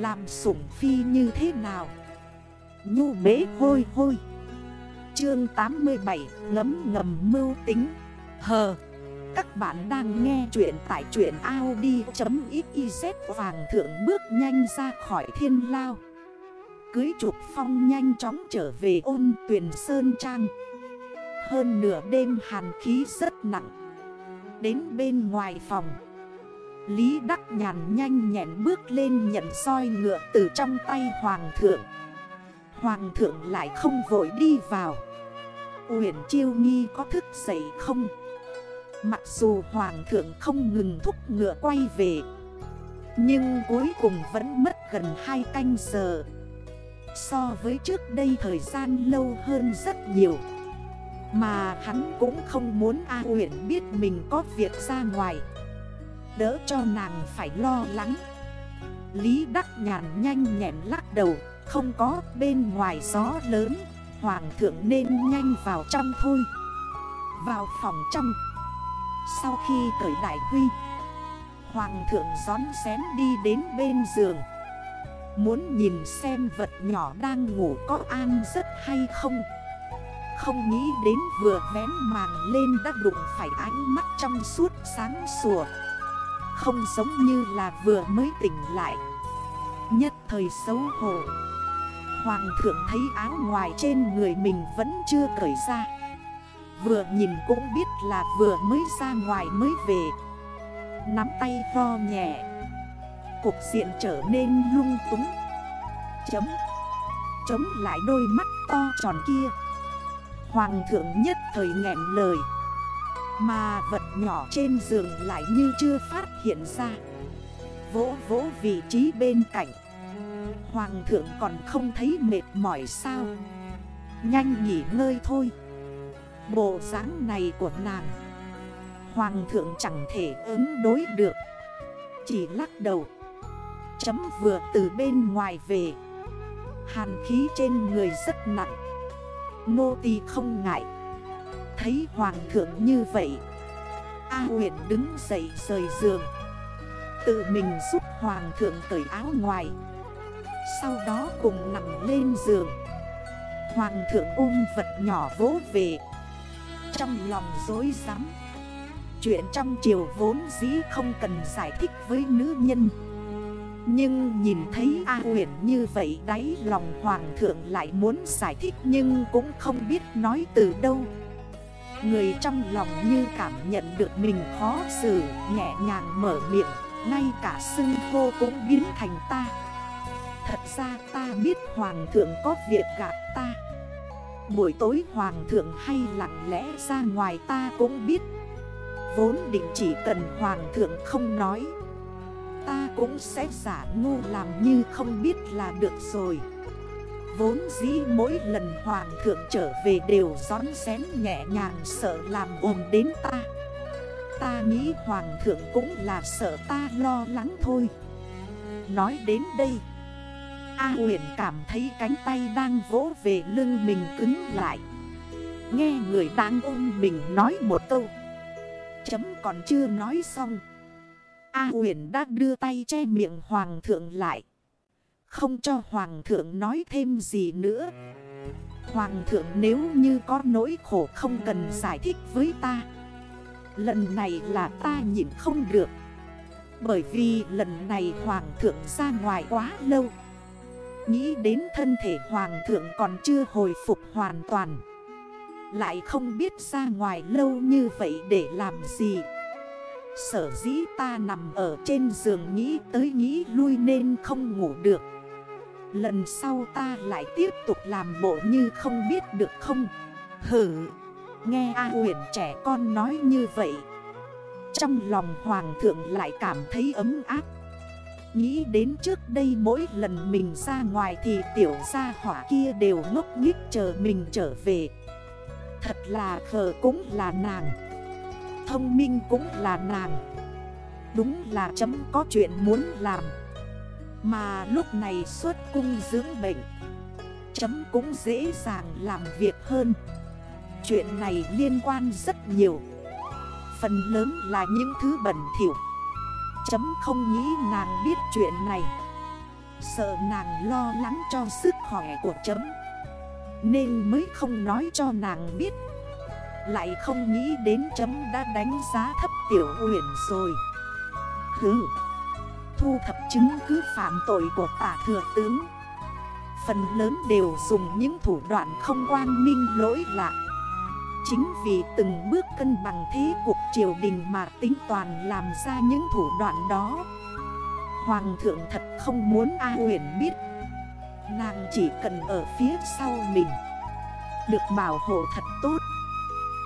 Làm sủng phi như thế nào? Nhu bế hôi hôi. Chương 87 ngấm ngầm mưu tính. Hờ, Các bạn đang nghe chuyện tại chuyện Audi.xyz Hoàng thượng bước nhanh ra khỏi thiên lao. Cưới trục phong nhanh chóng trở về ôn tuyển sơn trang. Hơn nửa đêm hàn khí rất nặng. Đến bên ngoài phòng Lý Đắc Nhàn nhanh nhẹn bước lên nhận soi ngựa từ trong tay Hoàng thượng. Hoàng thượng lại không vội đi vào. Uyển Chiêu Nghi có thức dậy không? Mặc dù Hoàng thượng không ngừng thúc ngựa quay về, Nhưng cuối cùng vẫn mất gần 2 canh giờ. So với trước đây thời gian lâu hơn rất nhiều, Mà hắn cũng không muốn A Uyển biết mình có việc ra ngoài. Đỡ cho nàng phải lo lắng. Lý Đắc Nhàn nhanh nhẹn lắc đầu, Không có bên ngoài gió lớn, Hoàng thượng nên nhanh vào trong thôi. Vào phòng trong. Sau khi cởi đại huy, Hoàng thượng gión xém đi đến bên giường. Muốn nhìn xem vật nhỏ đang ngủ có an rất hay không. Không nghĩ đến vừa vén màn lên đã đụng phải ánh mắt trong suốt sáng sủa. Không giống như là vừa mới tỉnh lại. Nhất thời xấu hổ. Hoàng thượng thấy áo ngoài trên người mình vẫn chưa cởi ra. Vừa nhìn cũng biết là vừa mới ra ngoài mới về. Nắm tay vo nhẹ. Cục diện trở nên lung túng. Chấm. Chống lại đôi mắt to tròn kia. Hoàng thượng nhất thời nghẹn lời. Mà vật nhỏ trên giường lại như chưa phát hiện ra. Vỗ vỗ vị trí bên cạnh. Hoàng thượng còn không thấy mệt mỏi sao? Nhanh nghỉ ngơi thôi. Bộ dáng này của nàng, Hoàng thượng chẳng thể ứng đối được. Chỉ lắc đầu. Chấm vừa từ bên ngoài về. Hàn khí trên người rất nặng. Nô tỳ không ngại. Thấy hoàng thượng như vậy. A huyện đứng dậy rời giường. Tự mình giúp hoàng thượng cởi áo ngoài. Sau đó cùng nằm lên giường. Hoàng thượng ôm vật nhỏ vỗ về. Trong lòng dối rắm. Chuyện trong chiều vốn dĩ không cần giải thích với nữ nhân. Nhưng nhìn thấy A huyền như vậy, đáy lòng hoàng thượng lại muốn giải thích nhưng cũng không biết nói từ đâu. Người trong lòng như cảm nhận được mình khó xử, Nhẹ nhàng mở miệng, Ngay cả xưng hô cũng biến thành ta. Thật ra ta biết hoàng thượng có việc gặp ta. Buổi tối hoàng thượng hay lặng lẽ ra ngoài ta cũng biết. Vốn định chỉ cần hoàng thượng không nói, Ta cũng sẽ giả ngu làm như không biết là được rồi. Vốn dĩ mỗi lần hoàng thượng trở về đều gión xén nhẹ nhàng sợ làm ồn đến ta. Ta nghĩ hoàng thượng cũng là sợ ta lo lắng thôi. Nói đến đây, A huyền cảm thấy cánh tay đang vỗ về lưng mình cứng lại. Nghe người đang ôm mình nói một câu. Chấm còn chưa nói xong. A huyền đã đưa tay che miệng hoàng thượng lại. Không cho hoàng thượng nói thêm gì nữa. Hoàng thượng nếu như có nỗi khổ không cần giải thích với ta, Lần này là ta nhịn không được. Bởi vì lần này hoàng thượng ra ngoài quá lâu. Nghĩ đến thân thể hoàng thượng còn chưa hồi phục hoàn toàn. Lại không biết ra ngoài lâu như vậy để làm gì. Sở dĩ ta nằm ở trên giường nghĩ tới nghĩ lui nên không ngủ được. Lần sau ta lại tiếp tục làm bộ như không biết được không? Hử! Nghe A huyền trẻ con nói như vậy, Trong lòng hoàng thượng lại cảm thấy ấm áp. Nghĩ đến trước đây mỗi lần mình ra ngoài thì tiểu gia hỏa kia đều ngốc nghích chờ mình trở về. Thật là khờ cũng là nàng. Thông minh cũng là nàng. Đúng là chấm có chuyện muốn làm. Mà lúc này xuất cung dưỡng bệnh, Chấm cũng dễ dàng làm việc hơn. Chuyện này liên quan rất nhiều. Phần lớn là những thứ bẩn thỉu. Chấm không nghĩ nàng biết chuyện này. Sợ nàng lo lắng cho sức khỏe của chấm. Nên mới không nói cho nàng biết. Lại không nghĩ đến chấm đã đánh giá thấp tiểu huyền rồi. Hừ. Thu thập chứng cứ phạm tội của tả thừa tướng. Phần lớn đều dùng những thủ đoạn không quan minh lỗi lạc. Chính vì từng bước cân bằng thế cuộc triều đình mà tính toàn làm ra những thủ đoạn đó. Hoàng thượng thật không muốn A huyền biết. Nàng chỉ cần ở phía sau mình. Được bảo hộ thật tốt.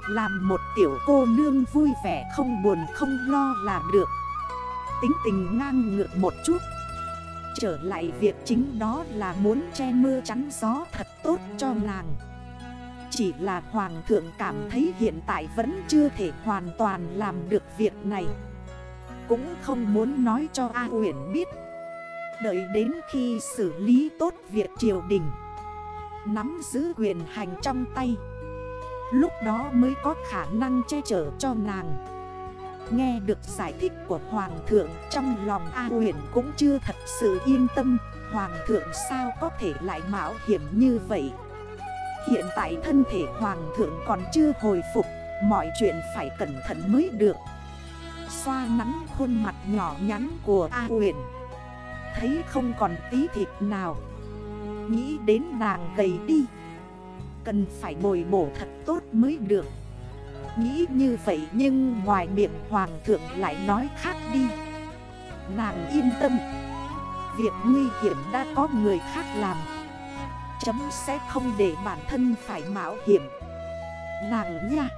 Làm một tiểu cô nương vui vẻ không buồn không lo là được. Tính tình ngang ngược một chút. Trở lại việc chính đó là muốn che mưa chắn gió thật tốt cho nàng. Chỉ là Hoàng thượng cảm thấy hiện tại vẫn chưa thể hoàn toàn làm được việc này. Cũng không muốn nói cho A Uyển biết. Đợi đến khi xử lý tốt việc triều đình. Nắm giữ quyền hành trong tay. Lúc đó mới có khả năng che chở cho nàng. Nghe được giải thích của Hoàng thượng Trong lòng A huyền cũng chưa thật sự yên tâm. Hoàng thượng sao có thể lại mạo hiểm như vậy? Hiện tại thân thể Hoàng thượng còn chưa hồi phục, Mọi chuyện phải cẩn thận mới được. Xoa nắn khuôn mặt nhỏ nhắn của A huyền Thấy không còn tí thịt nào. Nghĩ đến nàng gầy đi. Cần phải bồi bổ thật tốt mới được. Nghĩ như vậy nhưng ngoài miệng hoàng thượng lại nói khác đi. Nàng yên tâm. Việc nguy hiểm đã có người khác làm. Chấm sẽ không để bản thân phải mạo hiểm. Nàng nha.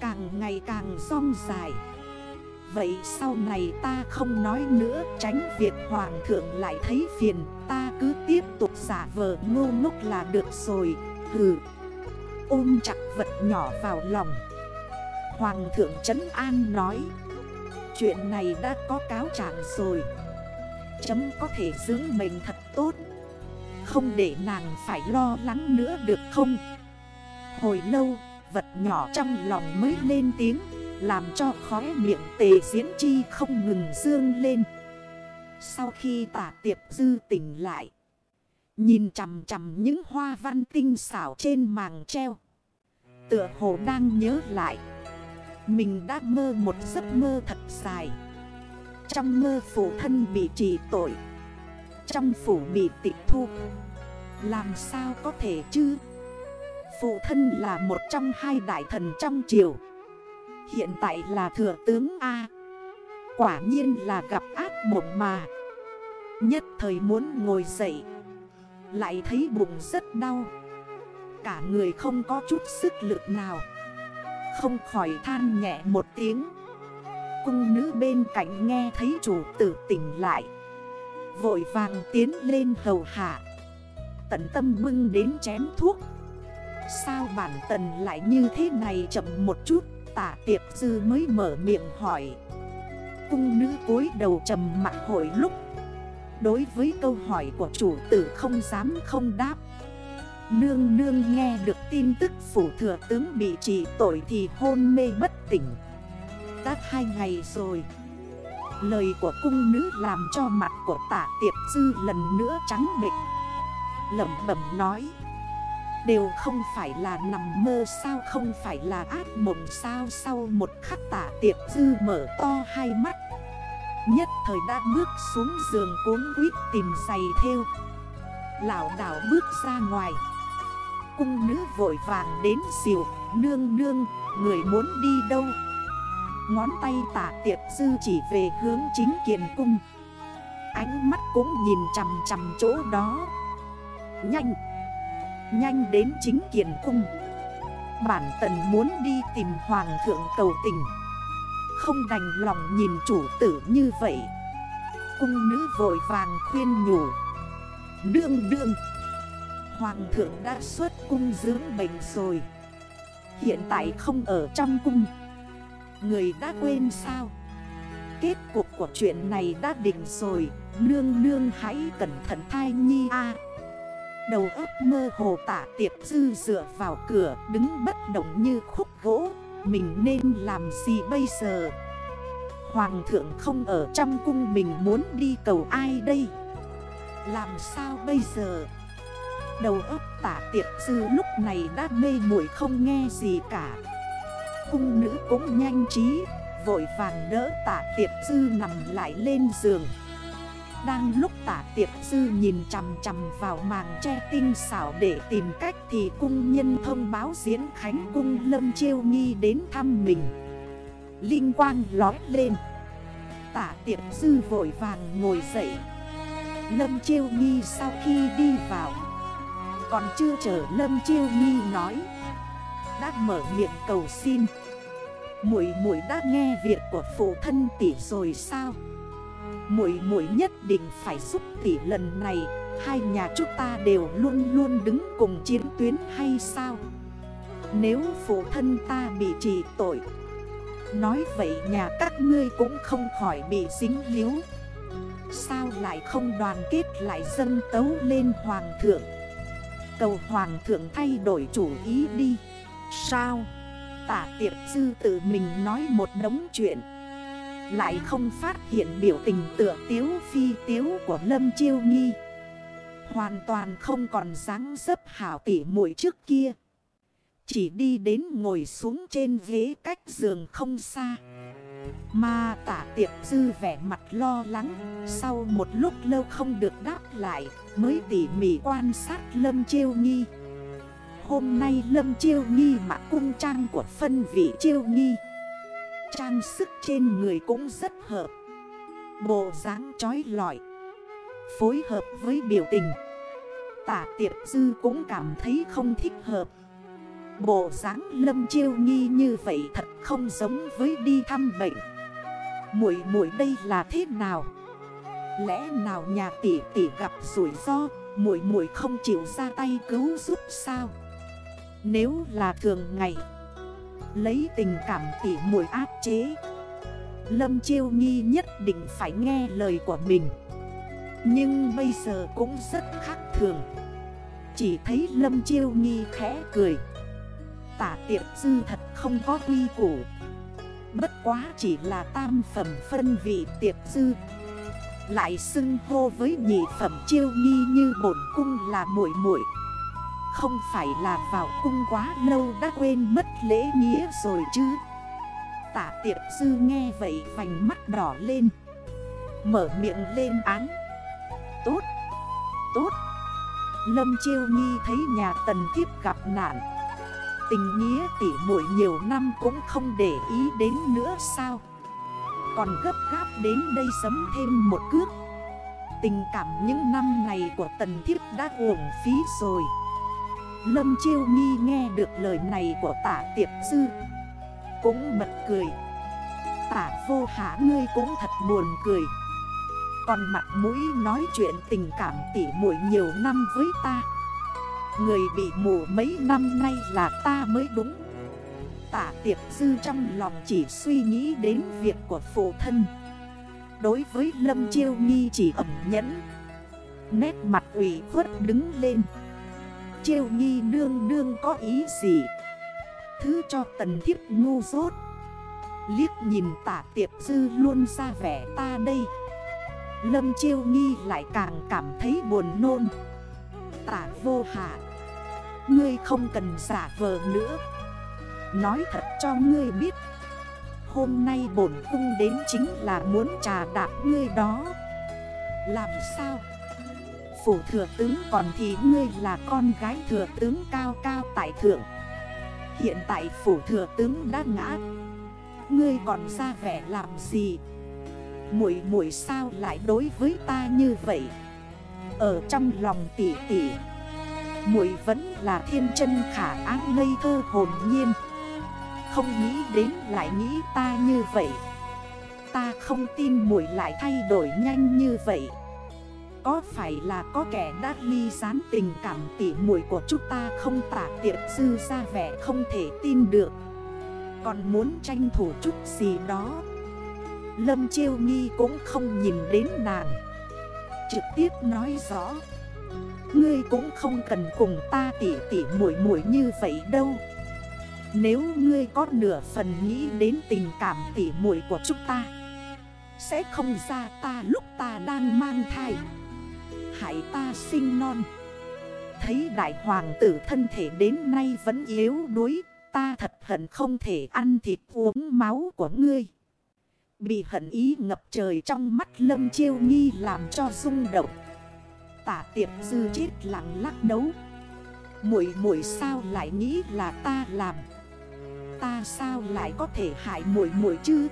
Càng ngày càng rong dài. Vậy sau này ta không nói nữa, Tránh việc hoàng thượng lại thấy phiền. Ta cứ tiếp tục giả vờ ngô ngốc là được rồi. Hừ. Ôm chặt vật nhỏ vào lòng. Hoàng thượng Trấn An nói, Chuyện này đã có cáo trạng rồi. Chấm có thể giữ mình thật tốt. Không để nàng phải lo lắng nữa được không? Hồi lâu, vật nhỏ trong lòng mới lên tiếng, Làm cho khóe miệng tề diễn chi không ngừng dương lên. Sau khi tả tiệp dư tỉnh lại, Nhìn chằm chằm những hoa văn tinh xảo trên màng treo, Tựa hồ đang nhớ lại mình đã mơ một giấc mơ thật dài. Trong mơ phụ thân bị trì tội. Trong phủ bị tịch thu. Làm sao có thể chứ? Phụ thân là một trong hai đại thần trong triều. Hiện tại là thừa tướng A. Quả nhiên là gặp ác mộng mà. Nhất thời muốn ngồi dậy. Lại thấy bụng rất đau. Cả người không có chút sức lực nào không khỏi than nhẹ một tiếng. Cung nữ bên cạnh nghe thấy chủ tử tỉnh lại. Vội vàng tiến lên hầu hạ. Tận tâm bưng đến chén thuốc. Sao bản tần lại như thế này chậm một chút? Tả tiệp dư mới mở miệng hỏi. Cung nữ cúi đầu trầm mặt hồi lúc. Đối với câu hỏi của chủ tử không dám không đáp. Nương nương nghe được tin tức phủ thừa tướng bị trị tội thì hôn mê bất tỉnh. Đã hai ngày rồi, Lời của cung nữ làm cho mặt của tả tiệp dư lần nữa trắng bệnh Lẩm bẩm nói, Đều không phải là nằm mơ sao, không phải là ác mộng sao? Sau một khắc tả tiệp dư mở to hai mắt, Nhất thời đã bước xuống giường cuốn quýt tìm giày theo Lão đảo bước ra ngoài cung nữ vội vàng đến xìu Nương nương, người muốn đi đâu? Ngón tay tả tiệp sư chỉ về hướng chính kiền cung. Ánh mắt cũng nhìn chằm chằm chỗ đó. Nhanh Nhanh đến chính kiền cung. Bản tần muốn đi tìm hoàng thượng cầu tình. Không đành lòng nhìn chủ tử như vậy. Cung nữ vội vàng khuyên nhủ Đương đương Hoàng thượng đã xuất cung dưỡng bệnh rồi. Hiện tại không ở trong cung. Người đã quên sao? Kết cục của chuyện này đã định rồi. Nương nương hãy cẩn thận thai nhi a. Đầu ấp mơ hồ tả tiệp dư dựa vào cửa, Đứng bất động như khúc gỗ. Mình nên làm gì bây giờ? Hoàng thượng không ở trong cung mình muốn đi cầu ai đây? Làm sao bây giờ? Đầu ấp tả tiệp dư lúc này đã mê muội không nghe gì cả. Cung nữ cũng nhanh trí, Vội vàng đỡ tả tiệp dư nằm lại lên giường. Đang lúc tả tiệp dư nhìn chằm chằm vào màng che tinh xảo để tìm cách Thì cung nhân thông báo diễn khánh cung lâm chiêu nghi đến thăm mình. Linh quang lói lên. Tả tiệp dư vội vàng ngồi dậy. Lâm chiêu nghi sau khi đi vào còn chưa chờ Lâm chiêu nhi nói. Đã mở miệng cầu xin. Muội muội đã nghe việc của phụ thân tỷ rồi sao? Muội muội nhất định phải giúp tỷ lần này. Hai nhà chúng ta đều luôn luôn đứng cùng chiến tuyến hay sao? Nếu phụ thân ta bị trì tội Nói vậy nhà các ngươi cũng không khỏi bị dính hiếu, Sao lại không đoàn kết lại dân tấu lên hoàng thượng? Cầu hoàng thượng thay đổi chủ ý đi. Sao? Tả tiệp sư tự mình nói một đống chuyện. Lại không phát hiện biểu tình tựa tiếu phi tiếu của Lâm Chiêu Nghi. Hoàn toàn không còn dáng dấp hảo tỉ mũi trước kia. Chỉ đi đến ngồi xuống trên ghế cách giường không xa. Mà tả tiệp dư vẻ mặt lo lắng. Sau một lúc lâu không được đáp lại, Mới tỉ mỉ quan sát Lâm Chiêu Nghi. Hôm nay Lâm Chiêu Nghi mặc cung trang của phân vị Chiêu Nghi, Trang sức trên người cũng rất hợp. Bộ dáng trói lọi, Phối hợp với biểu tình. Tả tiệp dư cũng cảm thấy không thích hợp. Bộ dáng Lâm Chiêu Nghi như vậy thật không giống với đi thăm bệnh. Muội muội đây là thế nào? Lẽ nào nhà tỷ tỷ gặp rủi ro, Muội muội không chịu ra tay cứu giúp sao? Nếu là thường ngày, Lấy tình cảm tỷ mũi áp chế, Lâm Chiêu Nghi nhất định phải nghe lời của mình. Nhưng bây giờ cũng rất khác thường. Chỉ thấy Lâm Chiêu Nghi khẽ cười. Tả tiệp dư thật không có quy củ. Bất quá chỉ là tam phẩm phân vị tiệp dư Lại xưng hô với nhị phẩm chiêu nghi như bổn cung là muội muội. Không phải là vào cung quá lâu đã quên mất lễ nghĩa rồi chứ. Tả tiệp sư nghe vậy vành mắt đỏ lên. Mở miệng lên án. Tốt Tốt. Lâm Chiêu Nghi thấy nhà tần thiếp gặp nạn. Tình nghĩa tỉ muội nhiều năm cũng không để ý đến nữa sao? Còn gấp gáp đến đây sấm thêm một cước. Tình cảm những năm này của tần thiếp đã uổng phí rồi. Lâm Chiêu Nghi nghe được lời này của tả tiệp sư Cũng bật cười. Tả vô hạ, ngươi cũng thật buồn cười. Còn mặt mũi nói chuyện tình cảm tỉ muội nhiều năm với ta. Người bị mù mấy năm nay là ta mới đúng. Tả tiệp dư trong lòng chỉ suy nghĩ đến việc của phụ thân. Đối với Lâm Chiêu Nghi chỉ ẩm nhẫn. Nét mặt ủy khuất đứng lên. Chiêu nghi đương đương có ý gì? Thứ cho tần thiếp ngu dốt. Liếc nhìn tả tiệp dư luôn ra vẻ ta đây. Lâm chiêu nghi lại càng cảm thấy buồn nôn. Tả vô hạ Ngươi không cần giả vờ nữa. Nói thật cho ngươi biết. Hôm nay bổn cung đến chính là muốn trà đạp ngươi đó. Làm sao? Phủ thừa tướng còn thì ngươi là con gái thừa tướng cao cao tại thượng. Hiện tại phủ thừa tướng đã ngã. Ngươi còn ra vẻ làm gì? Mũi mũi sao lại đối với ta như vậy? Ở trong lòng tỷ tỷ muội vẫn là thiên chân khả ác ngây thơ hồn nhiên. Không nghĩ đến lại nghĩ ta như vậy. Ta không tin muội lại thay đổi nhanh như vậy. Có phải là có kẻ đã ly gián tình cảm tỉ muội của chúng ta không tả tiện dư ra vẻ không thể tin được? Còn muốn tranh thủ chút gì đó? Lâm Chiêu Nghi cũng không nhìn đến nàng. Trực tiếp nói rõ. Ngươi cũng không cần cùng ta tỉ tỉ muội muội như vậy đâu. Nếu ngươi có nửa phần nghĩ đến tình cảm tỉ muội của chúng ta, Sẽ không ra ta lúc ta đang mang thai. Hại ta sinh non. Thấy đại hoàng tử thân thể đến nay vẫn yếu đuối, Ta thật hận không thể ăn thịt uống máu của ngươi. Bị hận ý ngập trời trong mắt lâm chiêu nghi làm cho rung động. Tả tiệp dư chết lặng lắc đấu. Mũi mũi sao lại nghĩ là ta làm? Ta sao lại có thể hại mũi mũi chứ?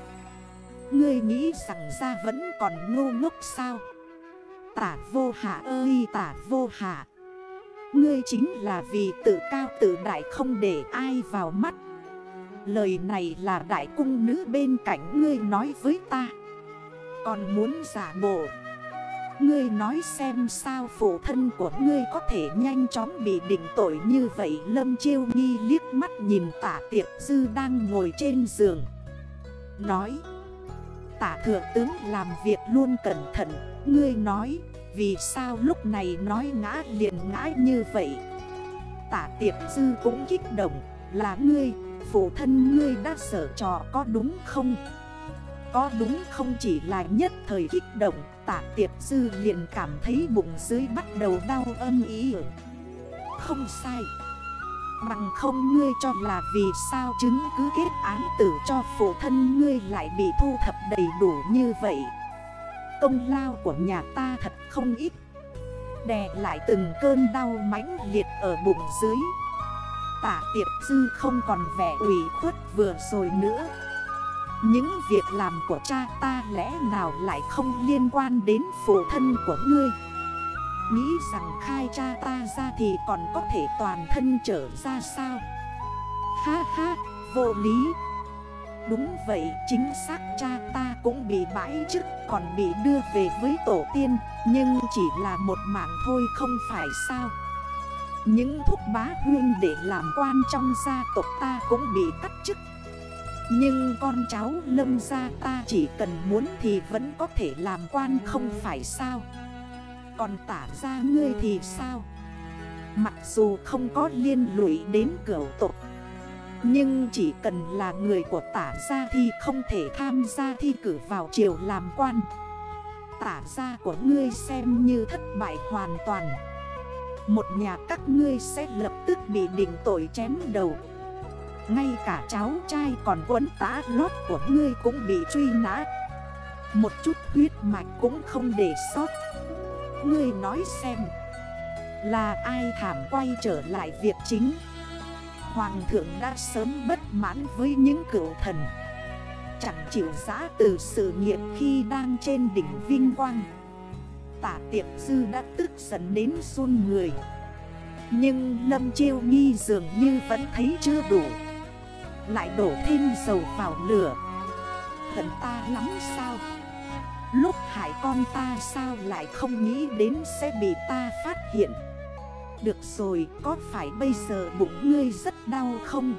Ngươi nghĩ rằng ra vẫn còn ngô ngốc sao? Tả vô hạ ơi, tả vô hạ. Ngươi chính là vì tự cao tự đại không để ai vào mắt. Lời này là đại cung nữ bên cạnh ngươi nói với ta. Còn muốn giả bộ? Ngươi nói xem sao phụ thân của ngươi có thể nhanh chóng bị định tội như vậy. Lâm chiêu nghi liếc mắt nhìn tả tiệp dư đang ngồi trên giường. Nói Tả thừa tướng làm việc luôn cẩn thận. Ngươi nói vì sao lúc này nói ngã liền ngã như vậy? Tả tiệp dư cũng kích động Là ngươi, phụ thân ngươi đã sở trò có đúng không? Có đúng không chỉ là nhất thời kích động Tả tiệp sư liền cảm thấy bụng dưới bắt đầu đau âm ý Không sai. Bằng không ngươi cho là vì sao chứng cứ kết án tử cho phụ thân ngươi lại bị thu thập đầy đủ như vậy? Công lao của nhà ta thật không ít. Đè lại từng cơn đau mãnh liệt ở bụng dưới. Tả tiệp sư không còn vẻ ủy khuất vừa rồi nữa. Những việc làm của cha ta lẽ nào lại không liên quan đến phụ thân của ngươi? Nghĩ rằng khai cha ta ra thì còn có thể toàn thân trở ra sao? Ha ha, vô lý. Đúng vậy, chính xác cha ta cũng bị bãi chức còn bị đưa về với tổ tiên Nhưng chỉ là một mạng thôi không phải sao? Những thúc bá huyên để làm quan trong gia tộc ta cũng bị cắt nhưng con cháu lâm gia ta chỉ cần muốn thì vẫn có thể làm quan không phải sao? Còn tả ra ngươi thì sao? Mặc dù không có liên lụy đến cửa tộc nhưng chỉ cần là người của tả gia thì không thể tham gia thi cử vào triều làm quan. Tả gia của ngươi xem như thất bại hoàn toàn. Một nhà các ngươi sẽ lập tức bị định tội chém đầu. Ngay cả cháu trai còn quấn tá lót của ngươi cũng bị truy nã. Một chút huyết mạch cũng không để sót. Ngươi nói xem, Là ai thảm quay trở lại việc chính? Hoàng thượng đã sớm bất mãn với những cựu thần. Chẳng chịu giá từ sự nghiệp khi đang trên đỉnh vinh quang. Tả tiệp sư đã tức giận đến run người. Nhưng Lâm Chiêu Nghi dường như vẫn thấy chưa đủ. Lại đổ thêm dầu vào lửa. Hận ta lắm sao? Lúc hại con ta sao lại không nghĩ đến sẽ bị ta phát hiện? Được rồi, có phải bây giờ bụng ngươi rất đau không?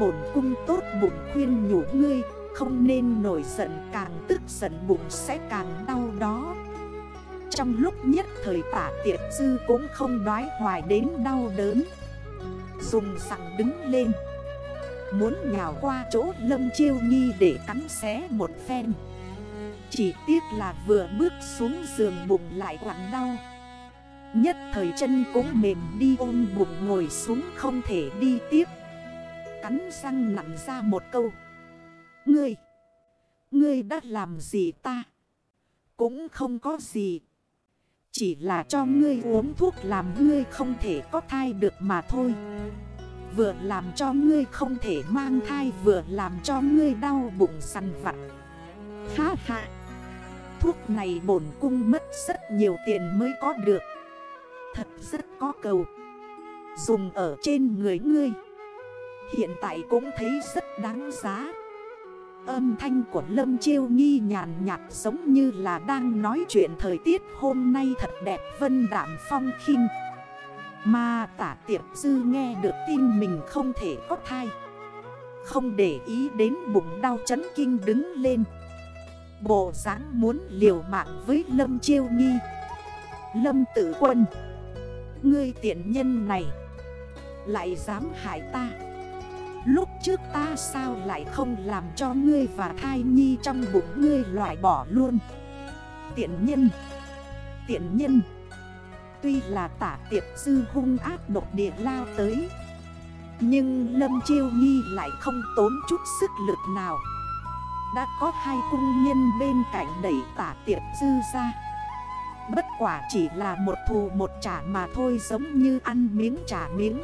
Bổn cung tốt bụng khuyên nhủ ngươi, Không nên nổi giận, càng tức giận bụng sẽ càng đau đó. Trong lúc nhất thời tả tiệt dư cũng không đoái hoài đến đau đớn. Dùng sẵn đứng lên Muốn nhào qua chỗ lâm chiêu nghi để cắn xé một phen. Chỉ tiếc là vừa bước xuống giường bụng lại quặn đau. Nhất thời chân cũng mềm đi ôm bụng ngồi xuống không thể đi tiếp. Cắn răng nặn ra một câu. Ngươi Ngươi đã làm gì ta? Cũng không có gì. Chỉ là cho ngươi uống thuốc làm ngươi không thể có thai được mà thôi. Vừa làm cho ngươi không thể mang thai, Vừa làm cho ngươi đau bụng săn vặt. Ha ha. Thuốc này bổn cung mất rất nhiều tiền mới có được. Thật rất có cầu. Dùng ở trên người ngươi. Hiện tại cũng thấy rất đáng giá. Âm thanh của Lâm Chiêu Nghi nhàn nhạt giống như là đang nói chuyện thời tiết hôm nay thật đẹp, vân đạm phong khinh. Mà tả tiệp dư nghe được tin mình không thể có thai. Không để ý đến bụng đau chấn kinh đứng lên. Bộ dáng muốn liều mạng với Lâm Chiêu Nghi. Lâm Tử Quân, Ngươi tiện nhân này, Lại dám hại ta. Lúc trước ta sao lại không làm cho ngươi và thai nhi trong bụng ngươi loại bỏ luôn? Tiện nhân Tiện nhân. Tuy là tả tiệp dư hung ác độc địa lao tới, Nhưng Lâm Chiêu nhi lại không tốn chút sức lực nào. Đã có hai cung nhân bên cạnh đẩy tả tiệp dư ra. Bất quả chỉ là một thù một trả mà thôi giống như ăn miếng trả miếng.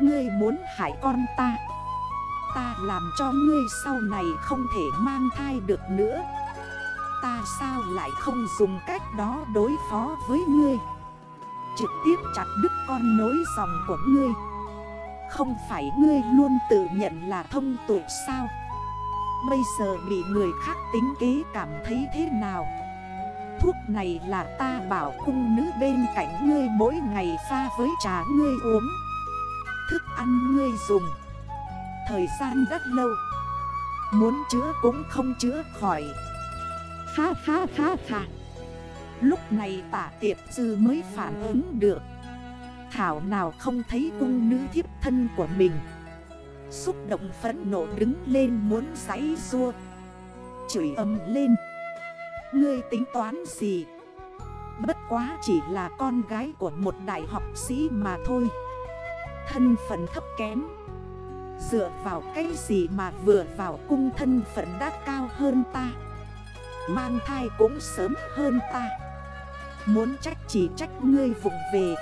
Ngươi muốn hại con ta. Ta làm cho ngươi sau này không thể mang thai được nữa. Ta sao lại không dùng cách đó đối phó với ngươi? Trực tiếp chặt đứt con nối dòng của ngươi. Không phải ngươi luôn tự nhận là thông tuệ sao? Bây giờ bị người khác tính kế cảm thấy thế nào? Thuốc này là ta bảo cung nữ bên cạnh ngươi mỗi ngày pha với trà ngươi uống. Thức ăn ngươi dùng. Thời gian rất lâu. Muốn chữa cũng không chữa khỏi. Ha ha ha ha. Lúc này tả tiệp sư mới phản ứng được. Thảo nào không thấy cung nữ thiếp thân của mình. Xúc động phẫn nộ đứng lên muốn giấy rua Chửi âm lên. Ngươi tính toán gì? Bất quá chỉ là con gái của một đại học sĩ mà thôi. Thân phận thấp kém. Dựa vào cái gì mà vừa vào cung thân phận đã cao hơn ta? Mang thai cũng sớm hơn ta. Muốn trách chỉ trách ngươi vụng về.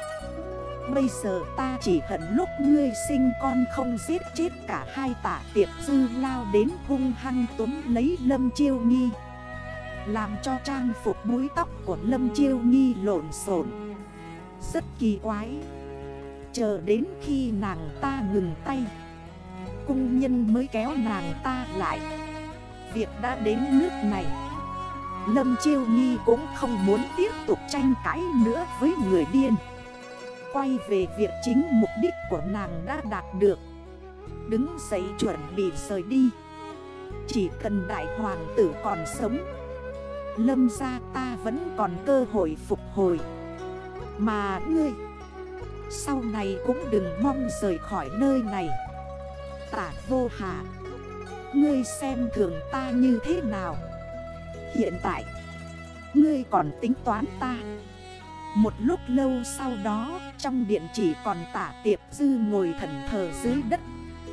Bây giờ ta chỉ hận lúc ngươi sinh con không giết chết cả hai tả tiệp dư lao đến hung hăng túm lấy lâm chiêu nghi. Làm cho trang phục búi tóc của lâm chiêu nghi lộn xộn. Rất kỳ quái. Chờ đến khi nàng ta ngừng tay, Cung nhân mới kéo nàng ta lại. Việc đã đến nước này. Lâm Chiêu Nhi cũng không muốn tiếp tục tranh cãi nữa với người điên. Quay về việc chính mục đích của nàng đã đạt được. Đứng dậy chuẩn bị rời đi. Chỉ cần đại hoàng tử còn sống, Lâm ra ta vẫn còn cơ hội phục hồi. Mà ngươi, Sau này cũng đừng mong rời khỏi nơi này. Tả vô hạ Ngươi xem thường ta như thế nào? Hiện tại. Ngươi còn tính toán ta. Một lúc lâu sau đó, Trong điện chỉ còn tả tiệp dư ngồi thần thờ dưới đất.